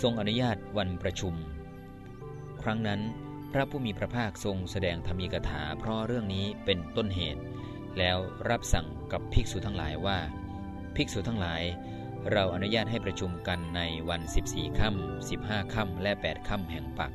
ทรงอนุญาตวันประชุม ครั้งนั้นพระผู้มีพระภาคทรงแสดงธรรมีกถาเพราะเรื่องนี้เป็นต้นเหตุ แล้วรับสั่งกับภิกษุทั้งหลายว่า ภิกษุทั้งหลาย เราอนุญาตให้ประชุมกันในวัน 14ค่ำ15ค่ำและ 8ค่ำแห่งปัก